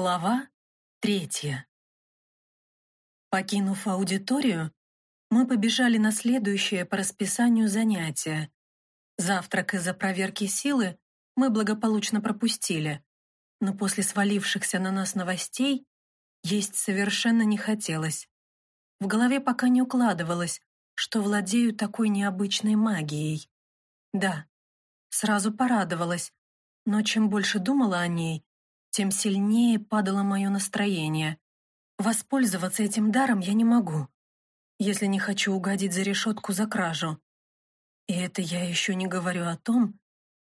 Глава третья. Покинув аудиторию, мы побежали на следующее по расписанию занятие. Завтрак из-за проверки силы мы благополучно пропустили, но после свалившихся на нас новостей есть совершенно не хотелось. В голове пока не укладывалось, что владею такой необычной магией. Да, сразу порадовалась, но чем больше думала о ней, тем сильнее падало мое настроение. Воспользоваться этим даром я не могу, если не хочу угодить за решетку за кражу. И это я еще не говорю о том,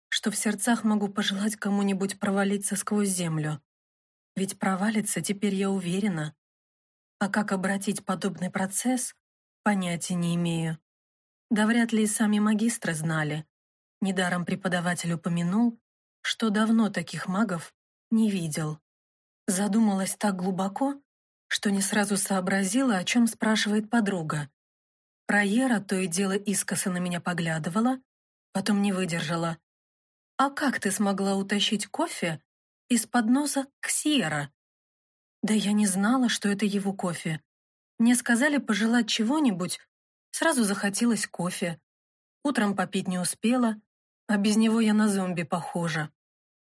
что в сердцах могу пожелать кому-нибудь провалиться сквозь землю. Ведь провалиться теперь я уверена. А как обратить подобный процесс, понятия не имею. Да вряд ли и сами магистры знали. Недаром преподаватель упомянул, что давно таких магов не видел. Задумалась так глубоко, что не сразу сообразила, о чем спрашивает подруга. Проера то и дело искоса на меня поглядывала, потом не выдержала. «А как ты смогла утащить кофе из-под носа Ксиера?» «Да я не знала, что это его кофе. Мне сказали пожелать чего-нибудь, сразу захотелось кофе. Утром попить не успела, а без него я на зомби похожа.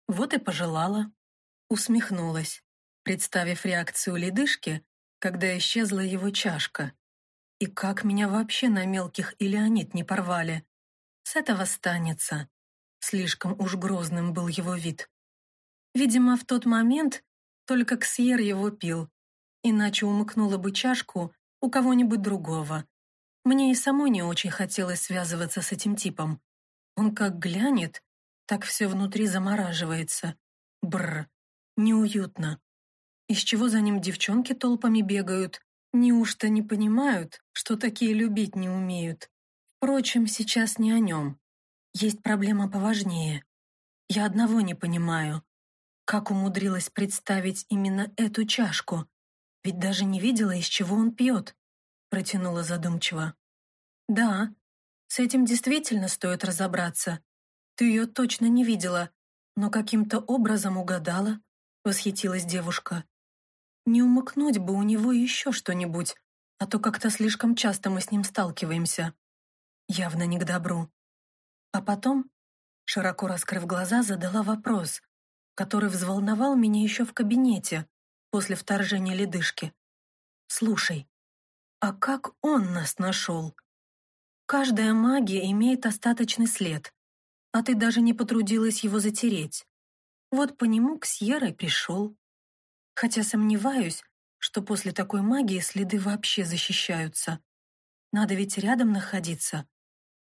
Вот и пожелала». Усмехнулась, представив реакцию ледышки, когда исчезла его чашка. И как меня вообще на мелких Илеонид не порвали. С этого станется. Слишком уж грозным был его вид. Видимо, в тот момент только Ксьер его пил, иначе умыкнула бы чашку у кого-нибудь другого. Мне и самой не очень хотелось связываться с этим типом. Он как глянет, так все внутри замораживается. Бррр. Неуютно. Из чего за ним девчонки толпами бегают? Неужто не понимают, что такие любить не умеют? Впрочем, сейчас не о нем. Есть проблема поважнее. Я одного не понимаю. Как умудрилась представить именно эту чашку? Ведь даже не видела, из чего он пьет. Протянула задумчиво. Да, с этим действительно стоит разобраться. Ты ее точно не видела, но каким-то образом угадала восхитилась девушка. Не умыкнуть бы у него еще что-нибудь, а то как-то слишком часто мы с ним сталкиваемся. Явно не к добру. А потом, широко раскрыв глаза, задала вопрос, который взволновал меня еще в кабинете после вторжения ледышки. «Слушай, а как он нас нашел? Каждая магия имеет остаточный след, а ты даже не потрудилась его затереть. Вот по нему к Сьерре пришел. Хотя сомневаюсь, что после такой магии следы вообще защищаются. Надо ведь рядом находиться.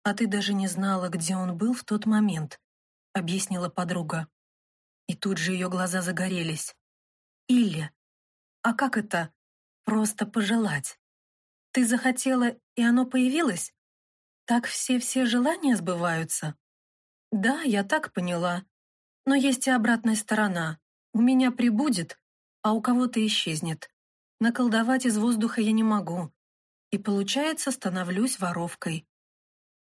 А ты даже не знала, где он был в тот момент, объяснила подруга. И тут же ее глаза загорелись. Или, а как это просто пожелать? Ты захотела, и оно появилось? Так все-все желания сбываются? Да, я так поняла. Но есть и обратная сторона. У меня прибудет, а у кого-то исчезнет. Наколдовать из воздуха я не могу. И получается, становлюсь воровкой.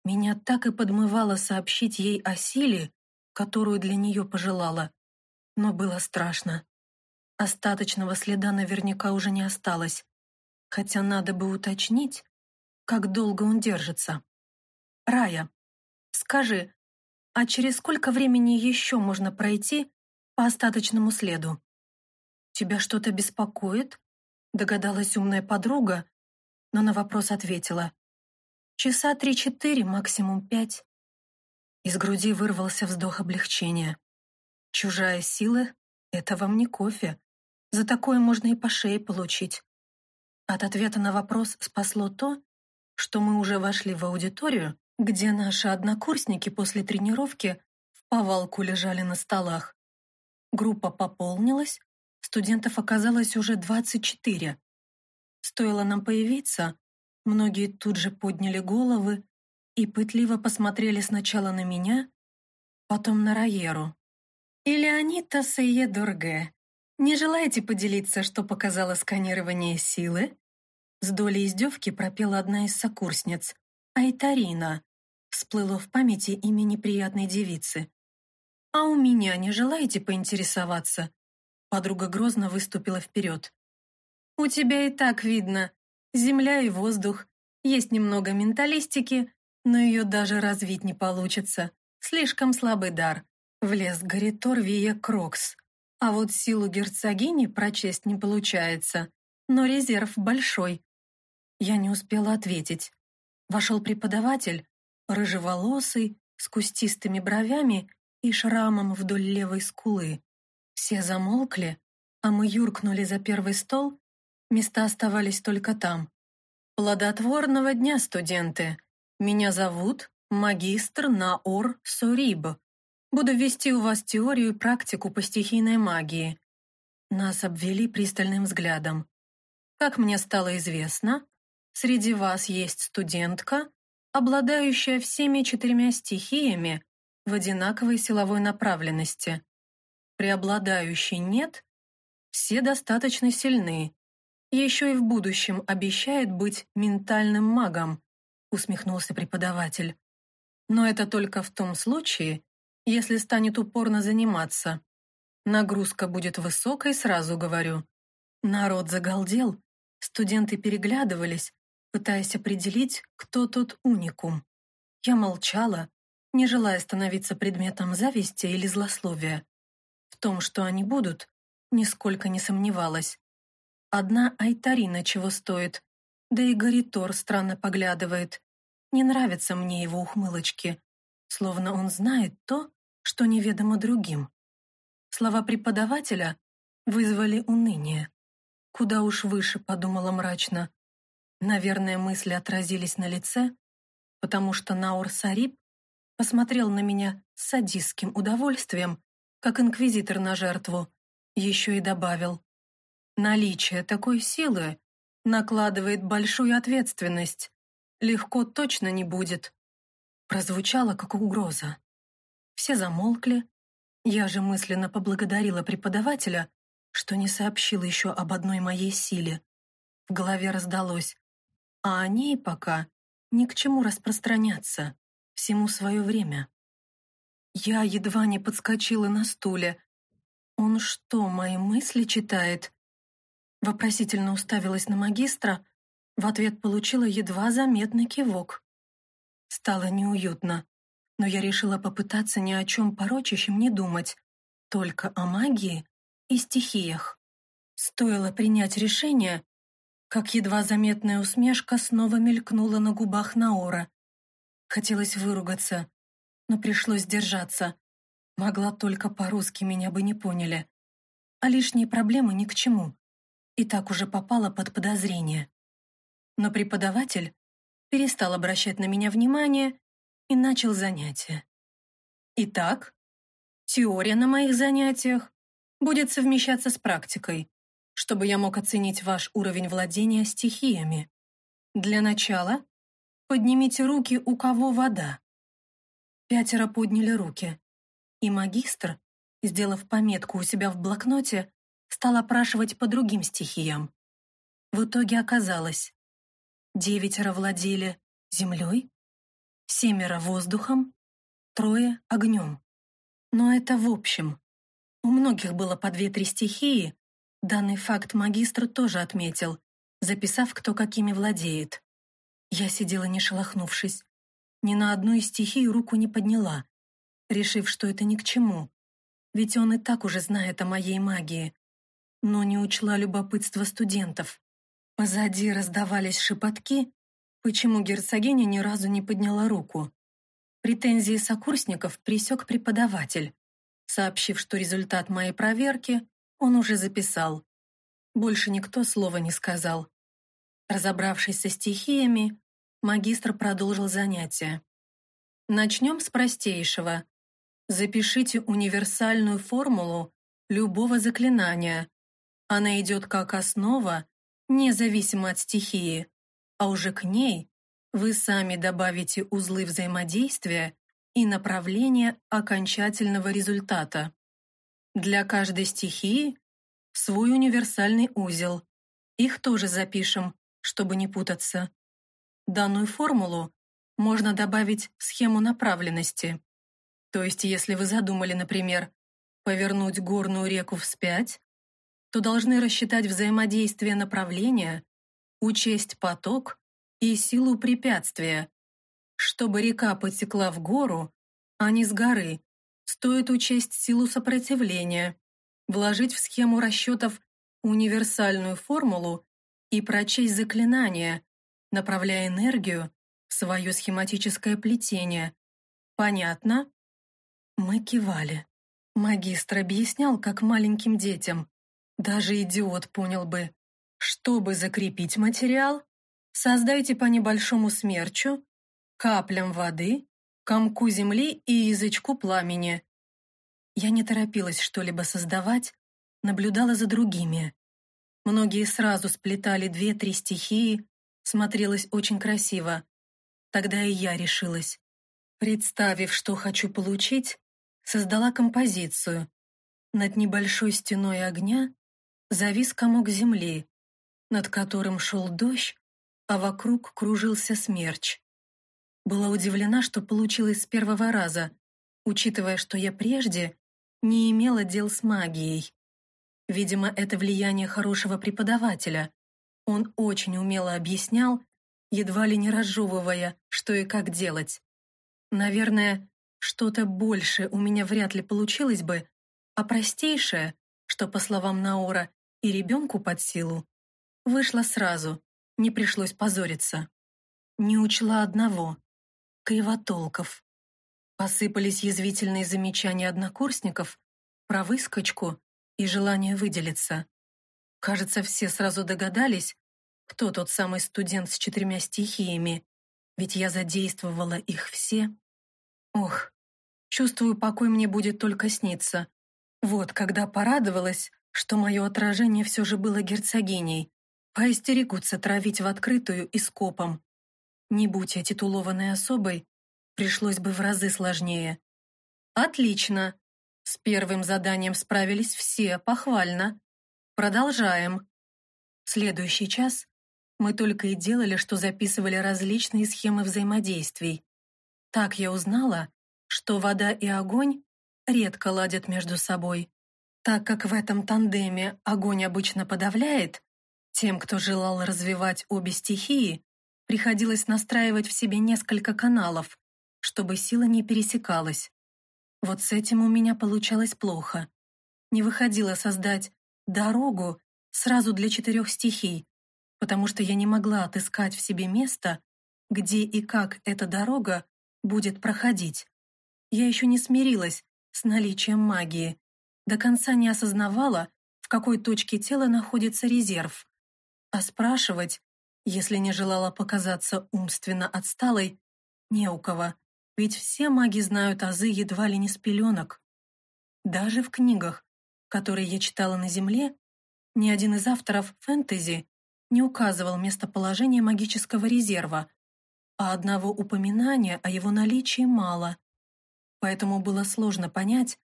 Меня так и подмывало сообщить ей о силе, которую для нее пожелала. Но было страшно. Остаточного следа наверняка уже не осталось. Хотя надо бы уточнить, как долго он держится. «Рая, скажи, а через сколько времени еще можно пройти по остаточному следу? «Тебя что-то беспокоит?» — догадалась умная подруга, но на вопрос ответила. «Часа три-четыре, максимум пять». Из груди вырвался вздох облегчения. «Чужая сила — это вам не кофе. За такое можно и по шее получить». От ответа на вопрос спасло то, что мы уже вошли в аудиторию, где наши однокурсники после тренировки в повалку лежали на столах. Группа пополнилась, студентов оказалось уже 24. Стоило нам появиться, многие тут же подняли головы и пытливо посмотрели сначала на меня, потом на Раеру. «Илеонита Сее Дорге, не желаете поделиться, что показало сканирование силы?» С долей издевки пропела одна из сокурсниц, Айтарина, Всплыло в памяти имя неприятной девицы. «А у меня не желаете поинтересоваться?» Подруга грозно выступила вперед. «У тебя и так видно. Земля и воздух. Есть немного менталистики, но ее даже развить не получится. Слишком слабый дар. Влез Гаритор Вия Крокс. А вот силу герцогини прочесть не получается. Но резерв большой. Я не успела ответить. Вошел преподаватель, рыжеволосый, с кустистыми бровями и шрамом вдоль левой скулы. Все замолкли, а мы юркнули за первый стол, места оставались только там. «Плодотворного дня, студенты! Меня зовут магистр Наор Суриб. Буду вести у вас теорию и практику по стихийной магии». Нас обвели пристальным взглядом. Как мне стало известно, среди вас есть студентка, обладающая всеми четырьмя стихиями в одинаковой силовой направленности. Преобладающей нет, все достаточно сильны. Еще и в будущем обещает быть ментальным магом, усмехнулся преподаватель. Но это только в том случае, если станет упорно заниматься. Нагрузка будет высокой, сразу говорю. Народ загалдел, студенты переглядывались, пытаясь определить, кто тот уникум. Я молчала, не желая становиться предметом зависти или злословия. В том, что они будут, нисколько не сомневалась. Одна Айтарина чего стоит, да и Горитор странно поглядывает. Не нравятся мне его ухмылочки, словно он знает то, что неведомо другим. Слова преподавателя вызвали уныние. Куда уж выше, подумала мрачно. Наверное, мысли отразились на лице, потому что Наур Сариб посмотрел на меня с садистским удовольствием, как инквизитор на жертву, еще и добавил. Наличие такой силы накладывает большую ответственность. Легко точно не будет. Прозвучало, как угроза. Все замолкли. Я же мысленно поблагодарила преподавателя, что не сообщил еще об одной моей силе. В голове раздалось а о ней пока ни к чему распространяться, всему свое время. Я едва не подскочила на стуле. Он что, мои мысли читает? Вопросительно уставилась на магистра, в ответ получила едва заметный кивок. Стало неуютно, но я решила попытаться ни о чем порочащем не думать, только о магии и стихиях. Стоило принять решение, как едва заметная усмешка снова мелькнула на губах Наора. Хотелось выругаться, но пришлось держаться. Могла только по-русски меня бы не поняли. А лишние проблемы ни к чему. И так уже попала под подозрение. Но преподаватель перестал обращать на меня внимание и начал занятия. Итак, теория на моих занятиях будет совмещаться с практикой чтобы я мог оценить ваш уровень владения стихиями. Для начала поднимите руки, у кого вода. Пятеро подняли руки, и магистр, сделав пометку у себя в блокноте, стал опрашивать по другим стихиям. В итоге оказалось, девятеро владели землей, семеро воздухом, трое огнем. Но это в общем. У многих было по две-три стихии, Данный факт магистр тоже отметил, записав, кто какими владеет. Я сидела не шелохнувшись. Ни на одну из стихий руку не подняла, решив, что это ни к чему. Ведь он и так уже знает о моей магии. Но не учла любопытство студентов. Позади раздавались шепотки, почему герцогиня ни разу не подняла руку. Претензии сокурсников пресек преподаватель, сообщив, что результат моей проверки он уже записал. Больше никто слова не сказал. Разобравшись со стихиями, магистр продолжил занятие. Начнем с простейшего. Запишите универсальную формулу любого заклинания. Она идет как основа, независимо от стихии, а уже к ней вы сами добавите узлы взаимодействия и направление окончательного результата. Для каждой стихии свой универсальный узел. Их тоже запишем, чтобы не путаться. Данную формулу можно добавить в схему направленности. То есть, если вы задумали, например, повернуть горную реку вспять, то должны рассчитать взаимодействие направления, учесть поток и силу препятствия. Чтобы река потекла в гору, а не с горы, стоит учесть силу сопротивления, вложить в схему расчетов универсальную формулу и прочесть заклинание, направляя энергию в свое схематическое плетение. Понятно? Мы кивали. Магистр объяснял, как маленьким детям. Даже идиот понял бы. Чтобы закрепить материал, создайте по небольшому смерчу, каплям воды, комку земли и язычку пламени. Я не торопилась что-либо создавать, наблюдала за другими. Многие сразу сплетали две-три стихии, смотрелось очень красиво. Тогда и я решилась. Представив, что хочу получить, создала композицию. Над небольшой стеной огня завис комок земли, над которым шел дождь, а вокруг кружился смерч. Была удивлена, что получилось с первого раза, учитывая, что я прежде не имела дел с магией. Видимо, это влияние хорошего преподавателя. Он очень умело объяснял, едва ли не разжевывая, что и как делать. Наверное, что-то большее у меня вряд ли получилось бы, а простейшее, что, по словам Наура, и ребенку под силу, вышло сразу, не пришлось позориться. Не учла одного — кривотолков. Посыпались язвительные замечания однокурсников про выскочку и желание выделиться. Кажется, все сразу догадались, кто тот самый студент с четырьмя стихиями, ведь я задействовала их все. Ох, чувствую, покой мне будет только сниться. Вот когда порадовалась, что мое отражение все же было герцогиней, поистерегутся травить в открытую и скопом. Не будь я титулованной особой, пришлось бы в разы сложнее. Отлично. С первым заданием справились все, похвально. Продолжаем. Следующий час мы только и делали, что записывали различные схемы взаимодействий. Так я узнала, что вода и огонь редко ладят между собой. Так как в этом тандеме огонь обычно подавляет, тем, кто желал развивать обе стихии, приходилось настраивать в себе несколько каналов, чтобы сила не пересекалась. Вот с этим у меня получалось плохо. Не выходило создать дорогу сразу для четырех стихий, потому что я не могла отыскать в себе место, где и как эта дорога будет проходить. Я еще не смирилась с наличием магии, до конца не осознавала, в какой точке тела находится резерв. А спрашивать, если не желала показаться умственно отсталой, не у кого, ведь все маги знают азы едва ли не с пеленок. Даже в книгах, которые я читала на Земле, ни один из авторов фэнтези не указывал местоположение магического резерва, а одного упоминания о его наличии мало. Поэтому было сложно понять,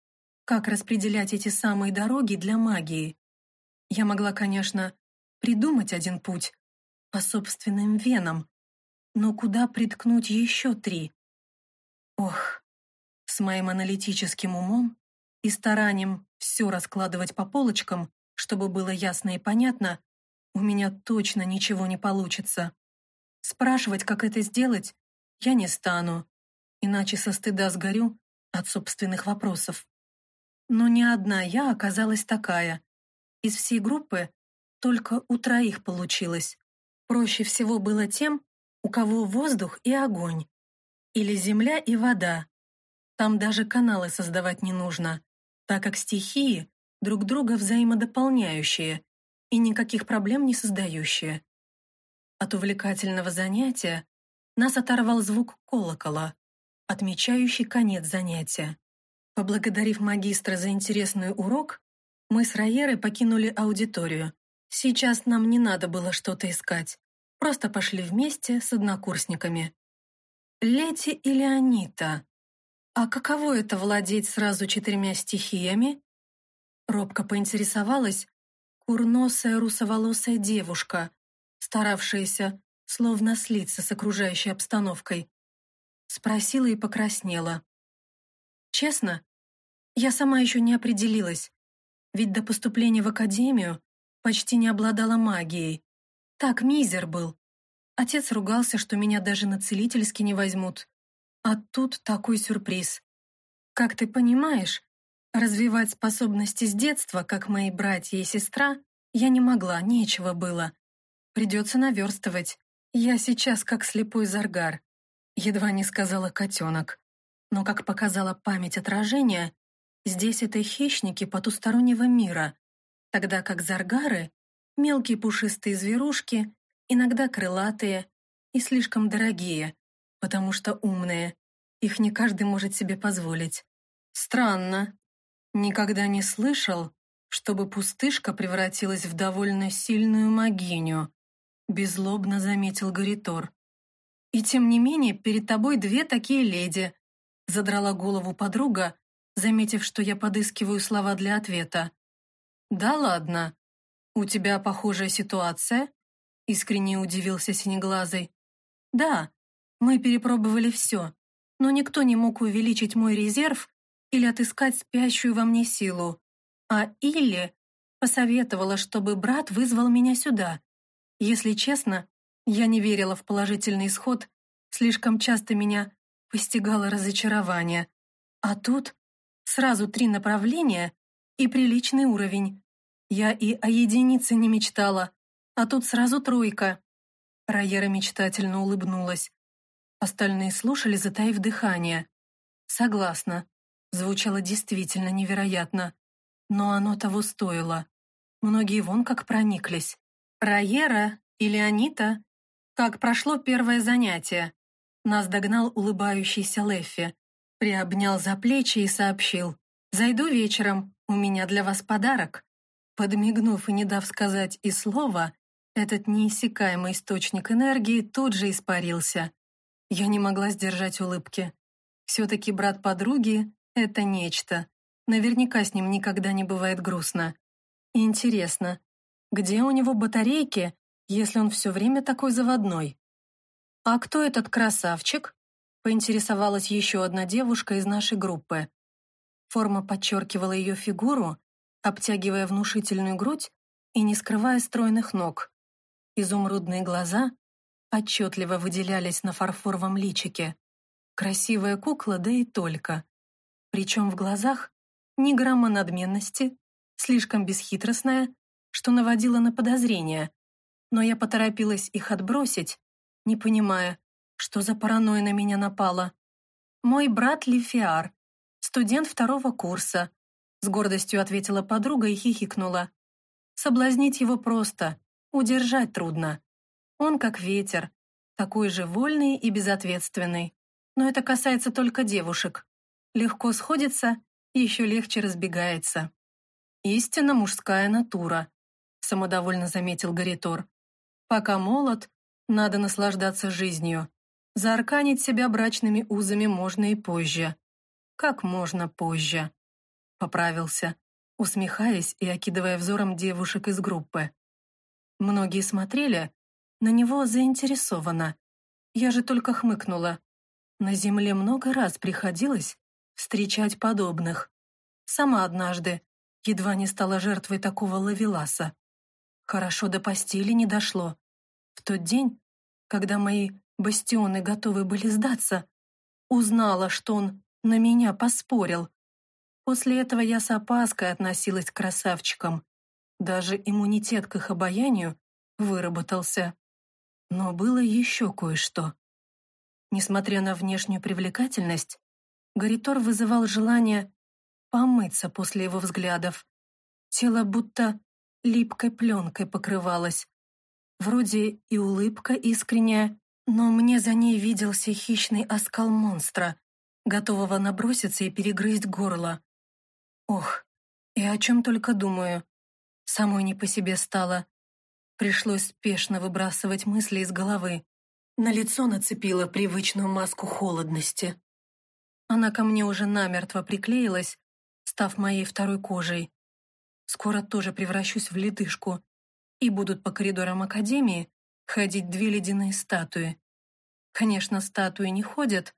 как распределять эти самые дороги для магии. Я могла, конечно, придумать один путь по собственным венам, но куда приткнуть еще три? Ох, с моим аналитическим умом и старанием все раскладывать по полочкам, чтобы было ясно и понятно, у меня точно ничего не получится. Спрашивать, как это сделать, я не стану, иначе со стыда сгорю от собственных вопросов. Но не одна я оказалась такая. Из всей группы только у троих получилось. Проще всего было тем, у кого воздух и огонь. Или земля и вода. Там даже каналы создавать не нужно, так как стихии друг друга взаимодополняющие и никаких проблем не создающие. От увлекательного занятия нас оторвал звук колокола, отмечающий конец занятия. Поблагодарив магистра за интересный урок, мы с Райерой покинули аудиторию. Сейчас нам не надо было что-то искать. Просто пошли вместе с однокурсниками. Лети или Анита? А каково это владеть сразу четырьмя стихиями? Робко поинтересовалась курносая русоволосая девушка, старавшаяся словно слиться с окружающей обстановкой. Спросила и покраснела. Честно, я сама еще не определилась. ведь до поступления в академию почти не обладала магией. Так мизер был. Отец ругался, что меня даже на целительски не возьмут. А тут такой сюрприз. Как ты понимаешь, развивать способности с детства, как мои братья и сестра, я не могла, нечего было. Придется наверстывать. Я сейчас как слепой заргар. Едва не сказала котенок. Но, как показала память отражения, здесь это хищники потустороннего мира, тогда как заргары — мелкие пушистые зверушки, иногда крылатые и слишком дорогие, потому что умные. Их не каждый может себе позволить. Странно. Никогда не слышал, чтобы пустышка превратилась в довольно сильную магиню, беззлобно заметил Горитор. И тем не менее, перед тобой две такие леди, Задрала голову подруга, заметив, что я подыскиваю слова для ответа. «Да ладно. У тебя похожая ситуация?» Искренне удивился Синеглазый. «Да, мы перепробовали все, но никто не мог увеличить мой резерв или отыскать спящую во мне силу. А Илли посоветовала, чтобы брат вызвал меня сюда. Если честно, я не верила в положительный исход, слишком часто меня постигало разочарование. А тут сразу три направления и приличный уровень. Я и о единице не мечтала, а тут сразу тройка. Райера мечтательно улыбнулась. Остальные слушали, затаив дыхание. Согласна, звучало действительно невероятно. Но оно того стоило. Многие вон как прониклись. Райера или Анита? Как прошло первое занятие? Нас догнал улыбающийся Леффи, приобнял за плечи и сообщил «Зайду вечером, у меня для вас подарок». Подмигнув и не дав сказать и слова, этот неиссякаемый источник энергии тут же испарился. Я не могла сдержать улыбки. Все-таки брат подруги — это нечто. Наверняка с ним никогда не бывает грустно. Интересно, где у него батарейки, если он все время такой заводной? «А кто этот красавчик?» — поинтересовалась еще одна девушка из нашей группы. Форма подчеркивала ее фигуру, обтягивая внушительную грудь и не скрывая стройных ног. Изумрудные глаза отчетливо выделялись на фарфоровом личике. Красивая кукла, да и только. Причем в глазах ни грамма надменности, слишком бесхитростная, что наводило на подозрения. Но я поторопилась их отбросить, не понимая, что за паранойя на меня напала. «Мой брат Лифиар, студент второго курса», с гордостью ответила подруга и хихикнула. «Соблазнить его просто, удержать трудно. Он как ветер, такой же вольный и безответственный. Но это касается только девушек. Легко сходится еще легче разбегается. Истинно мужская натура», самодовольно заметил Гаритор. «Пока молод, надо наслаждаться жизнью. Заарканить себя брачными узами можно и позже. Как можно позже? Поправился, усмехаясь и окидывая взором девушек из группы. Многие смотрели на него заинтересованно. Я же только хмыкнула. На земле много раз приходилось встречать подобных. Сама однажды едва не стала жертвой такого лавеласа. Хорошо до постели не дошло. В тот день, когда мои бастионы готовы были сдаться, узнала, что он на меня поспорил. После этого я с опаской относилась к красавчикам. Даже иммунитет к их обаянию выработался. Но было еще кое-что. Несмотря на внешнюю привлекательность, Гаритор вызывал желание помыться после его взглядов. Тело будто липкой пленкой покрывалось. Вроде и улыбка искренняя, но мне за ней виделся хищный оскал монстра, готового наброситься и перегрызть горло. Ох, и о чем только думаю. Самой не по себе стало. Пришлось спешно выбрасывать мысли из головы. На лицо нацепила привычную маску холодности. Она ко мне уже намертво приклеилась, став моей второй кожей. Скоро тоже превращусь в ледышку, и будут по коридорам Академии ходить две ледяные статуи. Конечно, статуи не ходят,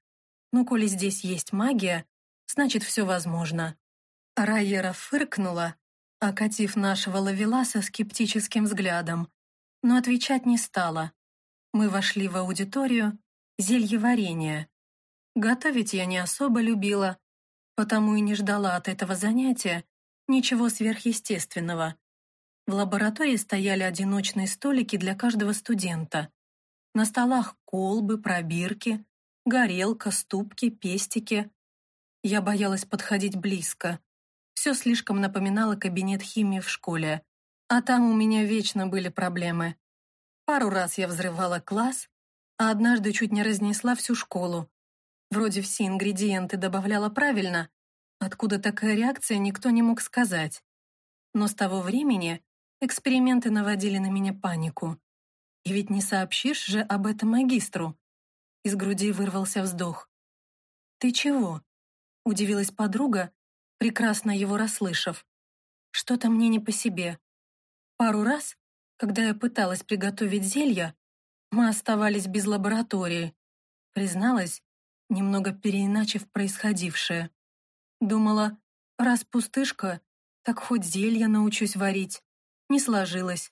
но коли здесь есть магия, значит, все возможно. Райера фыркнула, окатив нашего ловеласа скептическим взглядом, но отвечать не стала. Мы вошли в аудиторию зелье варенья. Готовить я не особо любила, потому и не ждала от этого занятия ничего сверхъестественного. В лаборатории стояли одиночные столики для каждого студента. На столах колбы, пробирки, горелка, ступки, пестики. Я боялась подходить близко. Все слишком напоминало кабинет химии в школе. А там у меня вечно были проблемы. Пару раз я взрывала класс, а однажды чуть не разнесла всю школу. Вроде все ингредиенты добавляла правильно, откуда такая реакция, никто не мог сказать. Но с того времени эксперименты наводили на меня панику. И ведь не сообщишь же об этом магистру. Из груди вырвался вздох. «Ты чего?» — удивилась подруга, прекрасно его расслышав. Что-то мне не по себе. Пару раз, когда я пыталась приготовить зелья, мы оставались без лаборатории. Призналась, немного переиначив происходившее. Думала, раз пустышка, так хоть зелья научусь варить. Не сложилось.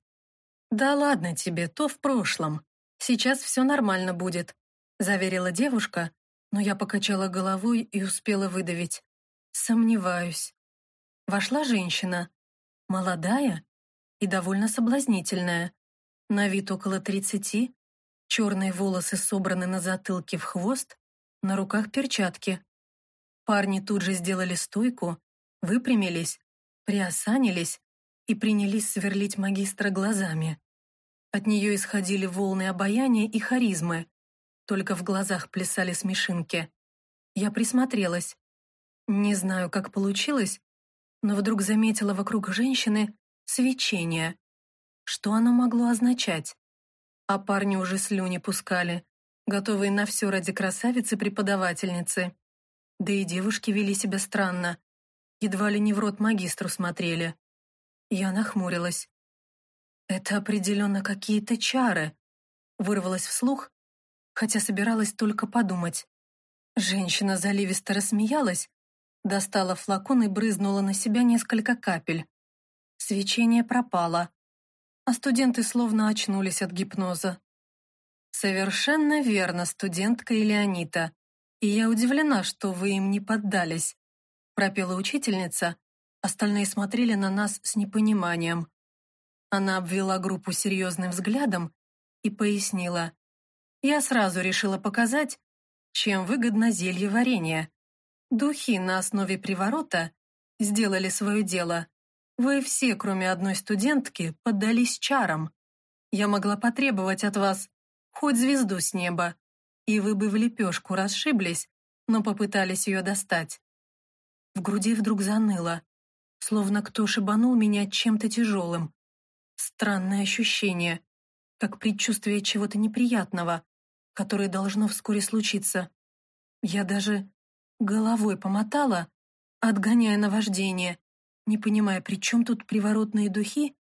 «Да ладно тебе, то в прошлом. Сейчас все нормально будет», заверила девушка, но я покачала головой и успела выдавить. Сомневаюсь. Вошла женщина. Молодая и довольно соблазнительная. На вид около тридцати. Черные волосы собраны на затылке в хвост, на руках перчатки. Парни тут же сделали стойку, выпрямились, приосанились и принялись сверлить магистра глазами. От нее исходили волны обаяния и харизмы, только в глазах плясали смешинки. Я присмотрелась. Не знаю, как получилось, но вдруг заметила вокруг женщины свечение. Что оно могло означать? А парни уже слюни пускали, готовые на все ради красавицы-преподавательницы. Да и девушки вели себя странно, едва ли не в рот магистру смотрели. Я нахмурилась. «Это определенно какие-то чары», вырвалась вслух, хотя собиралась только подумать. Женщина заливисто рассмеялась, Достала флакон и брызнула на себя несколько капель. Свечение пропало, а студенты словно очнулись от гипноза. «Совершенно верно, студентка Илеонита, и я удивлена, что вы им не поддались», пропела учительница, остальные смотрели на нас с непониманием. Она обвела группу серьезным взглядом и пояснила. «Я сразу решила показать, чем выгодно зелье варенья. Духи на основе приворота сделали свое дело. Вы все, кроме одной студентки, поддались чарам. Я могла потребовать от вас хоть звезду с неба, и вы бы в лепешку расшиблись, но попытались ее достать. В груди вдруг заныло, словно кто шибанул меня чем-то тяжелым. Странное ощущение, как предчувствие чего-то неприятного, которое должно вскоре случиться. Я даже Головой помотала, отгоняя наваждение, не понимая, при чем тут приворотные духи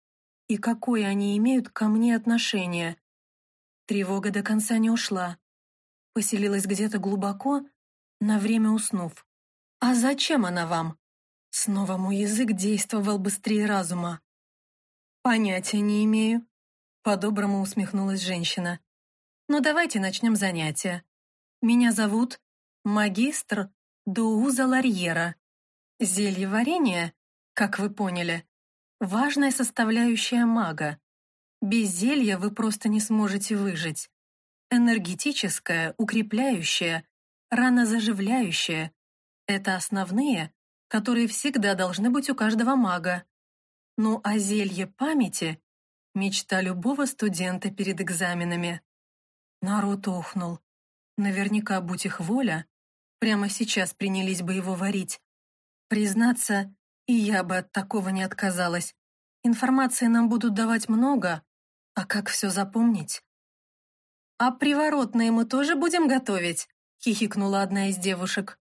и какое они имеют ко мне отношение. Тревога до конца не ушла. Поселилась где-то глубоко, на время уснув. «А зачем она вам?» Снова мой язык действовал быстрее разума. «Понятия не имею», — по-доброму усмехнулась женщина. «Но давайте начнем занятие. Меня зовут магистр Дууза Ларьера. Зелье варенья, как вы поняли, важная составляющая мага. Без зелья вы просто не сможете выжить. Энергетическое, укрепляющее, ранозаживляющее – это основные, которые всегда должны быть у каждого мага. Ну а зелье памяти – мечта любого студента перед экзаменами. Народ ухнул. Наверняка, будь их воля, Прямо сейчас принялись бы его варить. Признаться, и я бы от такого не отказалась. Информации нам будут давать много, а как все запомнить? «А приворотное мы тоже будем готовить?» — хихикнула одна из девушек.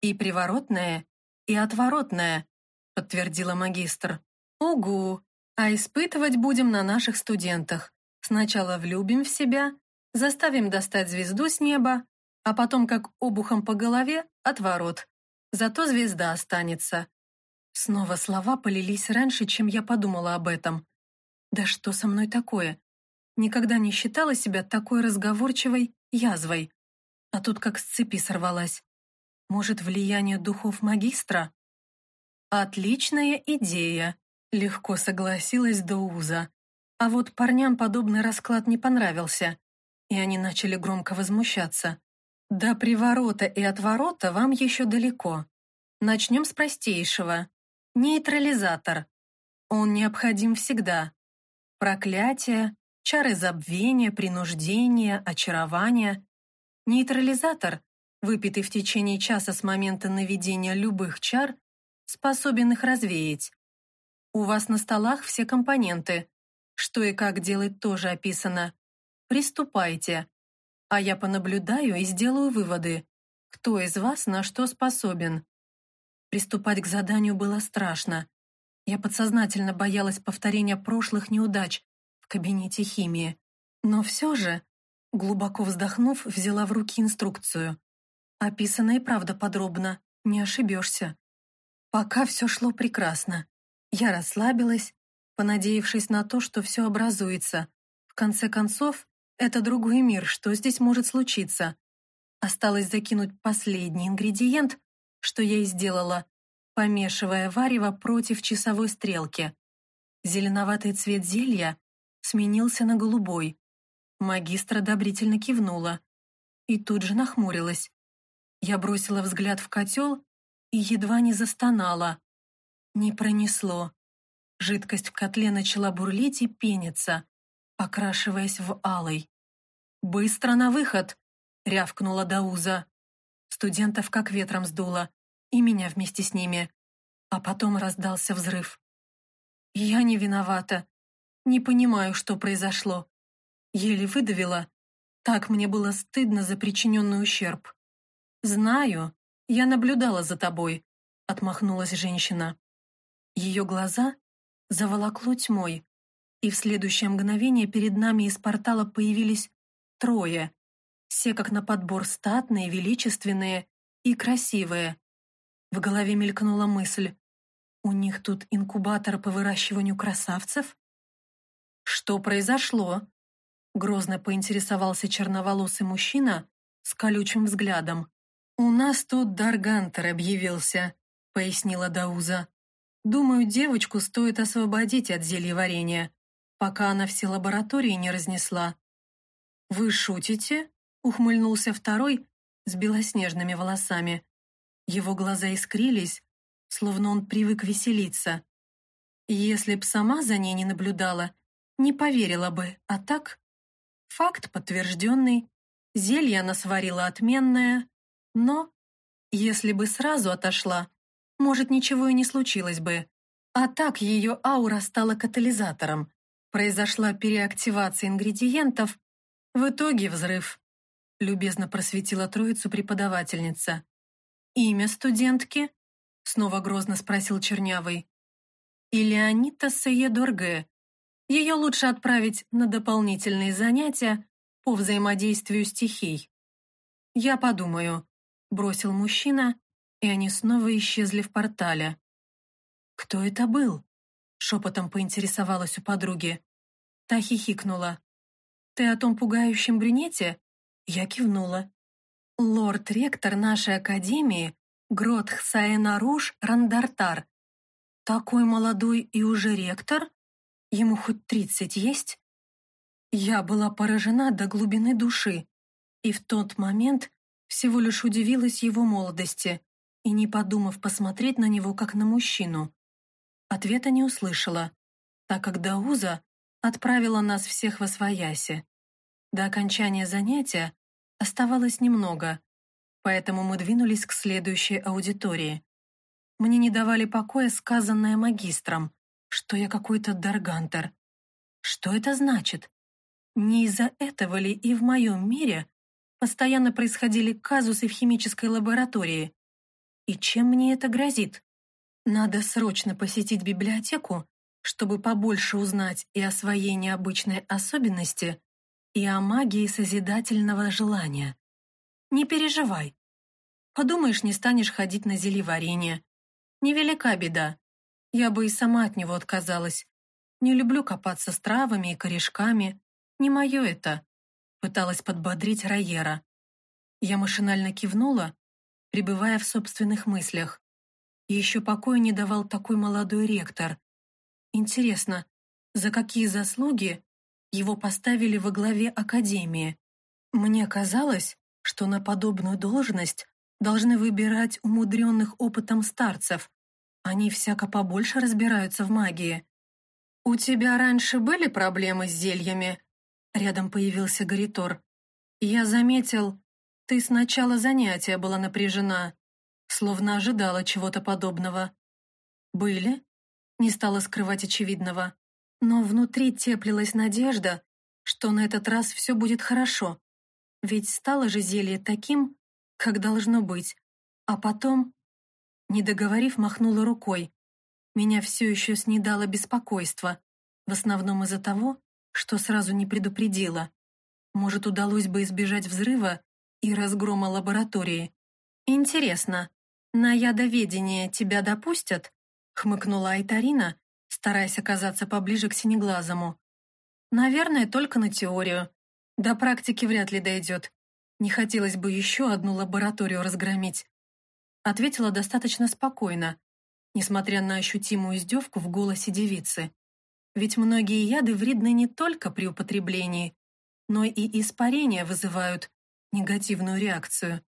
«И приворотное, и отворотное», — подтвердила магистр. «Угу, а испытывать будем на наших студентах. Сначала влюбим в себя, заставим достать звезду с неба, а потом как обухом по голове отворот. Зато звезда останется. Снова слова полились раньше, чем я подумала об этом. Да что со мной такое? Никогда не считала себя такой разговорчивой язвой. А тут как с цепи сорвалась. Может, влияние духов магистра? Отличная идея, легко согласилась Доуза. А вот парням подобный расклад не понравился, и они начали громко возмущаться. До приворота и отворота вам еще далеко. Начнем с простейшего. Нейтрализатор. Он необходим всегда. Проклятие, чары забвения, принуждения, очарования. Нейтрализатор, выпитый в течение часа с момента наведения любых чар, способен их развеять. У вас на столах все компоненты. Что и как делать тоже описано. Приступайте. А я понаблюдаю и сделаю выводы. Кто из вас на что способен? Приступать к заданию было страшно. Я подсознательно боялась повторения прошлых неудач в кабинете химии. Но все же, глубоко вздохнув, взяла в руки инструкцию. Описано и правда подробно, не ошибешься. Пока все шло прекрасно. Я расслабилась, понадеявшись на то, что все образуется. В конце концов, это другой мир, что здесь может случиться? Осталось закинуть последний ингредиент, что я и сделала, помешивая варево против часовой стрелки. Зеленоватый цвет зелья сменился на голубой. Магистр одобрительно кивнула и тут же нахмурилась. Я бросила взгляд в котел и едва не застонала. Не пронесло. Жидкость в котле начала бурлить и пениться, окрашиваясь в алый. «Быстро на выход!» — рявкнула Дауза. Студентов как ветром сдуло, и меня вместе с ними. А потом раздался взрыв. Я не виновата. Не понимаю, что произошло. Еле выдавила. Так мне было стыдно за причиненный ущерб. «Знаю, я наблюдала за тобой», — отмахнулась женщина. Ее глаза заволокло тьмой, и в следующее мгновение перед нами из портала появились трое. Все как на подбор статные, величественные и красивые. В голове мелькнула мысль. У них тут инкубатор по выращиванию красавцев? Что произошло? Грозно поинтересовался черноволосый мужчина с колючим взглядом. «У нас тут Даргантер объявился», — пояснила Дауза. «Думаю, девочку стоит освободить от зелья варенья, пока она все лаборатории не разнесла». «Вы шутите?» — ухмыльнулся второй с белоснежными волосами. Его глаза искрились, словно он привык веселиться. Если б сама за ней не наблюдала, не поверила бы, а так... Факт подтвержденный, зелье она сварила отменное, но, если бы сразу отошла, может, ничего и не случилось бы. А так ее аура стала катализатором. Произошла переактивация ингредиентов, в итоге взрыв. Любезно просветила троицу преподавательница. «Имя студентки?» Снова грозно спросил Чернявый. «Илеонита Саедорге. Ее лучше отправить на дополнительные занятия по взаимодействию стихий». «Я подумаю», бросил мужчина, и они снова исчезли в портале. «Кто это был?» — шепотом поинтересовалась у подруги. Та хихикнула. «Ты о том пугающем брюнете?» Я кивнула. «Лорд-ректор нашей академии Гротх Рандартар. Такой молодой и уже ректор? Ему хоть тридцать есть?» Я была поражена до глубины души, и в тот момент всего лишь удивилась его молодости и, не подумав посмотреть на него как на мужчину. Ответа не услышала, так как Дауза отправила нас всех во свояси. До окончания занятия оставалось немного, поэтому мы двинулись к следующей аудитории. Мне не давали покоя сказанное магистром, что я какой-то даргантер. Что это значит? Не из-за этого ли и в моем мире Постоянно происходили казусы в химической лаборатории. И чем мне это грозит? Надо срочно посетить библиотеку, чтобы побольше узнать и о своей необычной особенности, и о магии созидательного желания. Не переживай. Подумаешь, не станешь ходить на зельеварение. Невелика беда. Я бы и сама от него отказалась. Не люблю копаться с травами и корешками. Не мое это. Пыталась подбодрить Райера. Я машинально кивнула, пребывая в собственных мыслях. И еще покоя не давал такой молодой ректор. Интересно, за какие заслуги его поставили во главе академии? Мне казалось, что на подобную должность должны выбирать умудренных опытом старцев. Они всяко побольше разбираются в магии. «У тебя раньше были проблемы с зельями?» Рядом появился Гаритор. «Я заметил, ты с начала занятия была напряжена, словно ожидала чего-то подобного». «Были?» Не стала скрывать очевидного. Но внутри теплилась надежда, что на этот раз все будет хорошо. Ведь стало же зелье таким, как должно быть. А потом, не договорив, махнула рукой. Меня все еще снедало беспокойство, в основном из-за того, что сразу не предупредила. Может, удалось бы избежать взрыва и разгрома лаборатории. «Интересно, на ядоведение тебя допустят?» хмыкнула Айтарина, стараясь оказаться поближе к синеглазому. «Наверное, только на теорию. До практики вряд ли дойдет. Не хотелось бы еще одну лабораторию разгромить. Ответила достаточно спокойно, несмотря на ощутимую издевку в голосе девицы. Ведь многие яды вредны не только при употреблении, но и испарения вызывают негативную реакцию.